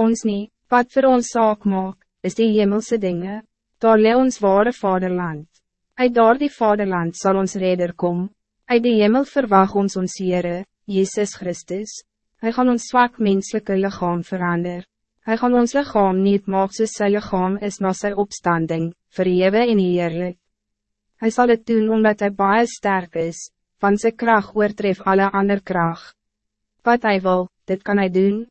ons niet, wat voor ons zaak maakt, is die hemelse dingen. Daar lee ons ware vaderland. Uit daar die vaderland zal ons redder kom. Uit die hemel verwacht ons ons Heere, Jezus Christus. Hij gaan ons zwak menselijke lichaam verander. Hij gaan ons lichaam niet maak soos sy lichaam is na sy opstanding, verhewe en heerlijk. Hij zal het doen omdat hij baie sterk is, van zijn kracht oortref alle ander kracht. Wat hij wil, dit kan hij doen.